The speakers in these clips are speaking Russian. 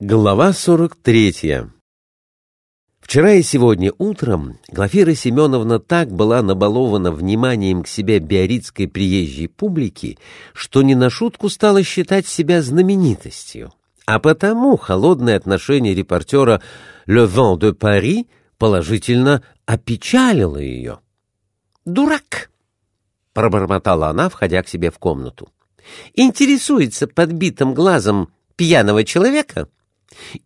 Глава 43 Вчера и сегодня утром Глафира Семеновна так была набалована вниманием к себе биоритской приезжей публики, что не на шутку стала считать себя знаменитостью. А потому холодное отношение репортера «Le Vent de Paris» положительно опечалило ее. «Дурак!» — пробормотала она, входя к себе в комнату. «Интересуется подбитым глазом пьяного человека?»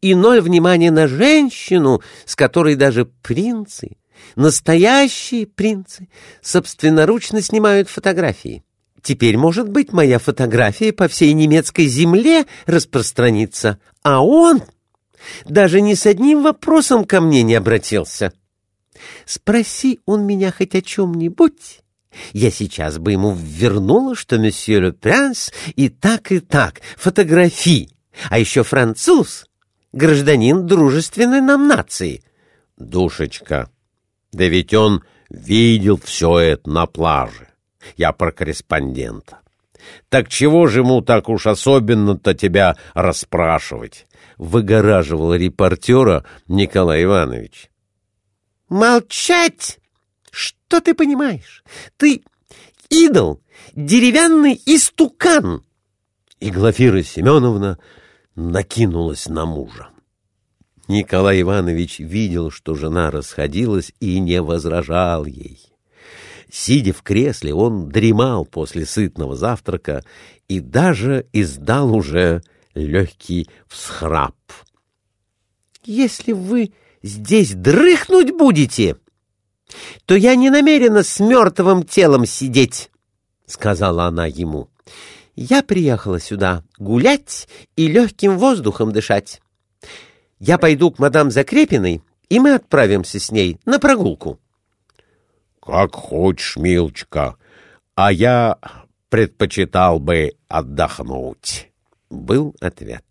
И ноль внимания на женщину, с которой даже принцы, настоящие принцы, собственноручно снимают фотографии. Теперь, может быть, моя фотография по всей немецкой земле распространится, а он даже ни с одним вопросом ко мне не обратился. Спроси он меня хоть о чем-нибудь, я сейчас бы ему вернула, что месье Ле Прянс и так, и так, фотографии, а еще француз, гражданин дружественной нам нации. Душечка, да ведь он видел все это на плаже. Я про корреспондента. Так чего же ему так уж особенно-то тебя расспрашивать? Выгораживал репортера Николай Иванович. Молчать! Что ты понимаешь? Ты идол, деревянный истукан. И Глафира Семеновна накинулась на мужа. Николай Иванович видел, что жена расходилась и не возражал ей. Сидя в кресле, он дремал после сытного завтрака и даже издал уже легкий всхрап. «Если вы здесь дрыхнуть будете, то я не намерена с мертвым телом сидеть», — сказала она ему. Я приехала сюда гулять и легким воздухом дышать. Я пойду к мадам Закрепиной, и мы отправимся с ней на прогулку. — Как хочешь, милочка, а я предпочитал бы отдохнуть, — был ответ.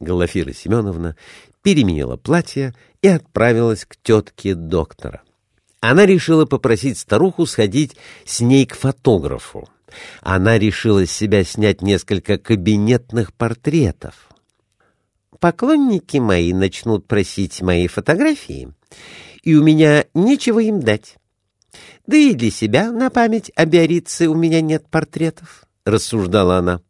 Глафира Семеновна переменила платье и отправилась к тетке доктора. Она решила попросить старуху сходить с ней к фотографу она решила с себя снять несколько кабинетных портретов. Поклонники мои начнут просить мои фотографии, и у меня нечего им дать. Да и для себя на память о Биорице у меня нет портретов, — рассуждала она.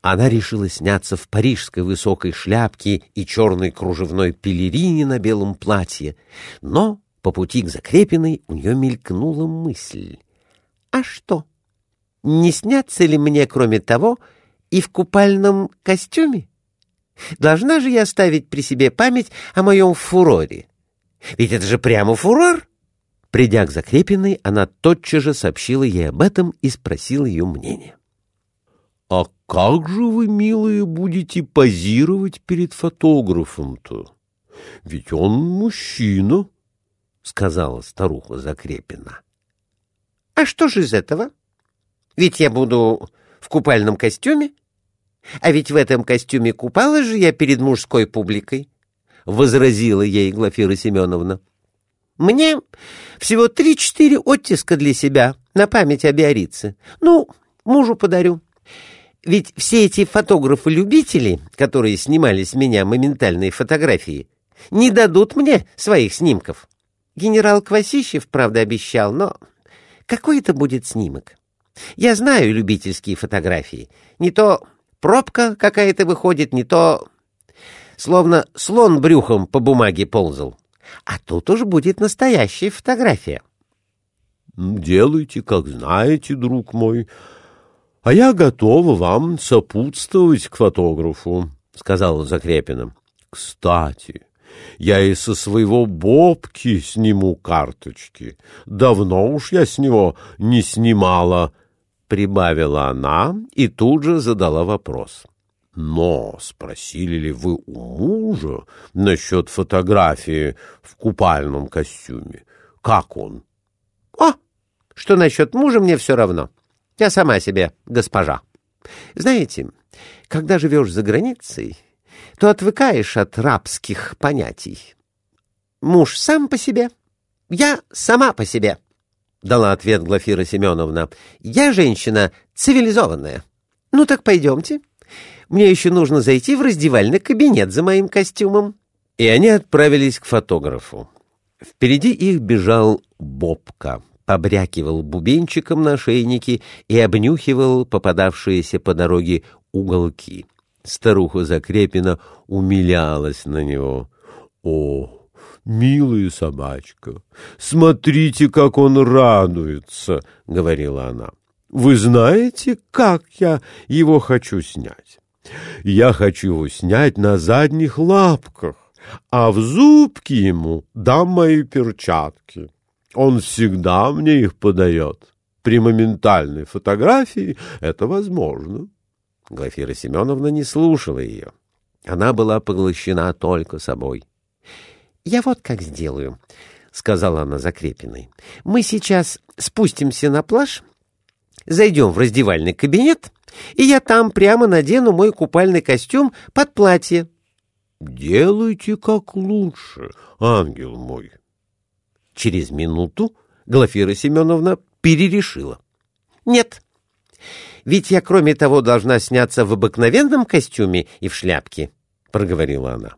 Она решила сняться в парижской высокой шляпке и черной кружевной пелерине на белом платье, но по пути к Закрепиной у нее мелькнула мысль. А что? Не снятся ли мне, кроме того, и в купальном костюме? Должна же я оставить при себе память о моем фуроре. Ведь это же прямо фурор. Придя к Закрепиной, она тотчас же сообщила ей об этом и спросила ее мнение. — А как же вы, милые, будете позировать перед фотографом-то? Ведь он мужчина, — сказала старуха Закрепина. — А что же из этого? — ведь я буду в купальном костюме. А ведь в этом костюме купалась же я перед мужской публикой, — возразила ей Глафира Семеновна. Мне всего три-четыре оттиска для себя на память о Биорице. Ну, мужу подарю. Ведь все эти фотографы-любители, которые снимали с меня моментальные фотографии, не дадут мне своих снимков. Генерал Квасищев, правда, обещал, но какой это будет снимок? Я знаю любительские фотографии. Не то пробка какая-то выходит, не то... Словно слон брюхом по бумаге ползал. А тут уж будет настоящая фотография. — Делайте, как знаете, друг мой. А я готова вам сопутствовать к фотографу, — сказала Закрепина. — Кстати, я и со своего Бобки сниму карточки. Давно уж я с него не снимала прибавила она и тут же задала вопрос. Но спросили ли вы у мужа насчет фотографии в купальном костюме? Как он? О, что насчет мужа, мне все равно. Я сама себе госпожа. Знаете, когда живешь за границей, то отвыкаешь от рабских понятий. Муж сам по себе, я сама по себе. — дала ответ Глафира Семеновна. — Я женщина цивилизованная. Ну так пойдемте. Мне еще нужно зайти в раздевальный кабинет за моим костюмом». И они отправились к фотографу. Впереди их бежал Бобка, побрякивал бубенчиком на шейнике и обнюхивал попадавшиеся по дороге уголки. Старуха Закрепина умилялась на него. «О, милая собачка, смотрите, как он радуется!» — говорила она. «Вы знаете, как я его хочу снять? Я хочу его снять на задних лапках, а в зубки ему дам мои перчатки. Он всегда мне их подает. При моментальной фотографии это возможно». Глафира Семеновна не слушала ее. Она была поглощена только собой. — Я вот как сделаю, — сказала она Закрепиной. — Мы сейчас спустимся на пляж, зайдем в раздевальный кабинет, и я там прямо надену мой купальный костюм под платье. — Делайте как лучше, ангел мой. Через минуту Глафира Семеновна перерешила. — Нет, ведь я, кроме того, должна сняться в обыкновенном костюме и в шляпке, — проговорила она.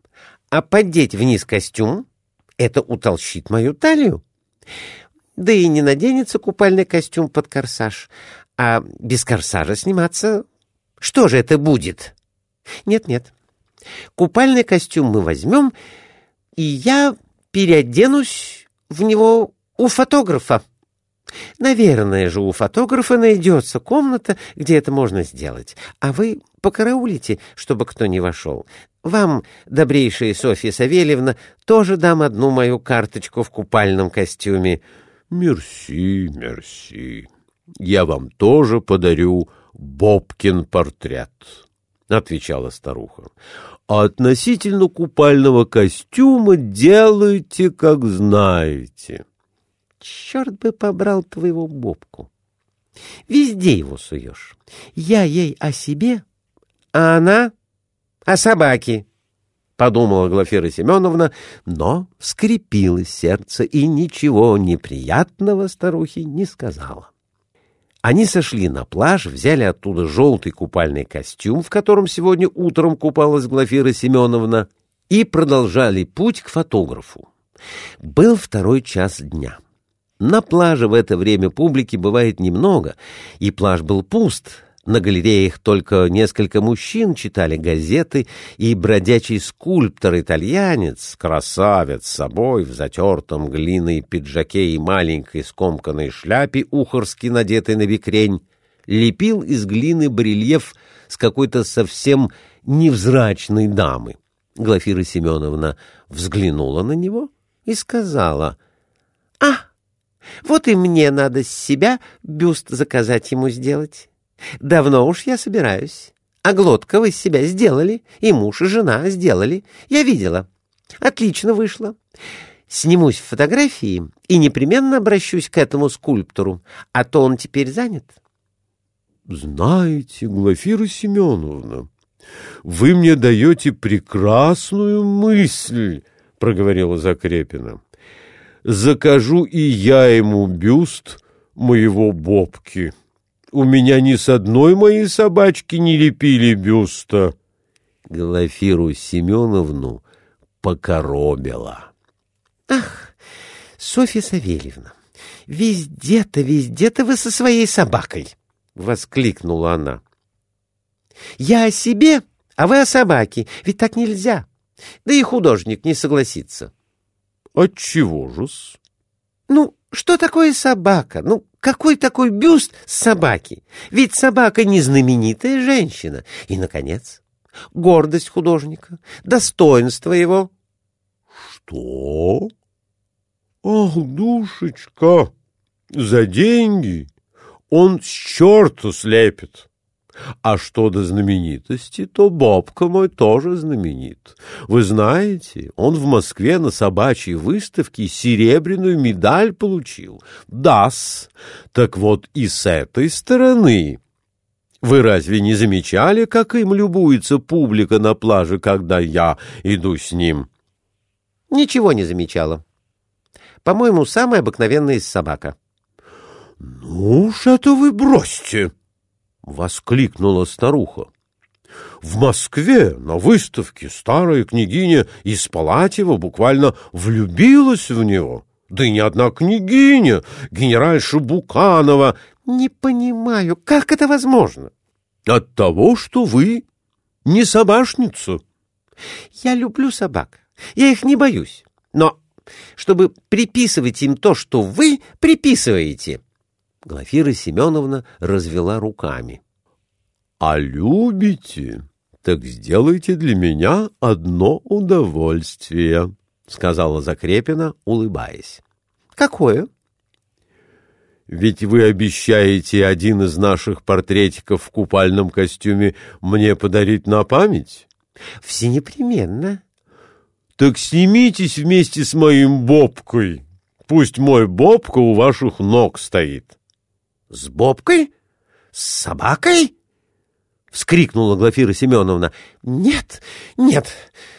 А поддеть вниз костюм — это утолщит мою талию. Да и не наденется купальный костюм под корсаж, а без корсажа сниматься... Что же это будет? Нет-нет. Купальный костюм мы возьмем, и я переоденусь в него у фотографа. Наверное же, у фотографа найдется комната, где это можно сделать. А вы покараулите, чтобы кто не вошел. Вам, добрейшая Софья Савельевна, тоже дам одну мою карточку в купальном костюме. Мерси, мерси. Я вам тоже подарю Бобкин портрет, — отвечала старуха. А относительно купального костюма делайте, как знаете. — Черт бы побрал твоего Бобку. Везде его суешь. Я ей о себе, а она о собаке. — подумала Глафира Семеновна, но скрепилось сердце и ничего неприятного старухе не сказала. Они сошли на пляж, взяли оттуда желтый купальный костюм, в котором сегодня утром купалась Глафира Семеновна, и продолжали путь к фотографу. Был второй час дня. На пляже в это время публики бывает немного, и пляж был пуст. На галереях только несколько мужчин читали газеты, и бродячий скульптор-итальянец, красавец с собой в затертом глиной пиджаке и маленькой скомканной шляпе, ухорски надетой на бекрень, лепил из глины барельеф с какой-то совсем невзрачной дамы. Глафира Семеновна взглянула на него и сказала, «А, вот и мне надо с себя бюст заказать ему сделать. Давно уж я собираюсь. А глотка вы с себя сделали, и муж, и жена сделали. Я видела. Отлично вышло. Снимусь в фотографии и непременно обращусь к этому скульптору, а то он теперь занят. — Знаете, Глафира Семеновна, вы мне даете прекрасную мысль, — проговорила Закрепина закажу и я ему бюст моего Бобки. У меня ни с одной моей собачки не лепили бюста. Глафиру Семеновну покоробила. Ах, Софья Савельевна, везде-то, везде-то вы со своей собакой, — воскликнула она. Я о себе, а вы о собаке, ведь так нельзя. Да и художник не согласится. Отчего же-с? Ну, что такое собака? Ну, какой такой бюст собаки? Ведь собака не знаменитая женщина. И, наконец, гордость художника, достоинство его. Что? Ах, душечка, за деньги он с черту слепит. А что до знаменитости, то Бобка мой тоже знаменит. Вы знаете, он в Москве на собачьей выставке серебряную медаль получил. Дас. Так вот и с этой стороны. Вы разве не замечали, как им любуется публика на пляже, когда я иду с ним? Ничего не замечала. По-моему, самая обыкновенная из собака. Ну уж это вы бросьте. — воскликнула старуха. В Москве на выставке старая княгиня из Палатева буквально влюбилась в него. Да и не одна княгиня, генеральша Буканова. Не понимаю, как это возможно? От того, что вы не собашница. Я люблю собак, я их не боюсь. Но чтобы приписывать им то, что вы приписываете. Глафира Семеновна развела руками. — А любите? Так сделайте для меня одно удовольствие, — сказала Закрепина, улыбаясь. — Какое? — Ведь вы обещаете один из наших портретиков в купальном костюме мне подарить на память? — Все непременно. Так снимитесь вместе с моим Бобкой. Пусть мой Бобка у ваших ног стоит. — С Бобкой? С собакой? — вскрикнула Глафира Семеновна. — Нет, нет,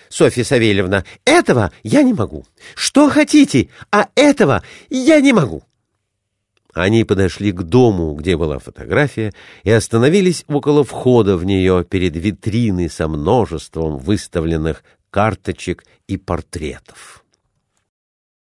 Софья Савельевна, этого я не могу. Что хотите, а этого я не могу. Они подошли к дому, где была фотография, и остановились около входа в нее перед витриной со множеством выставленных карточек и портретов.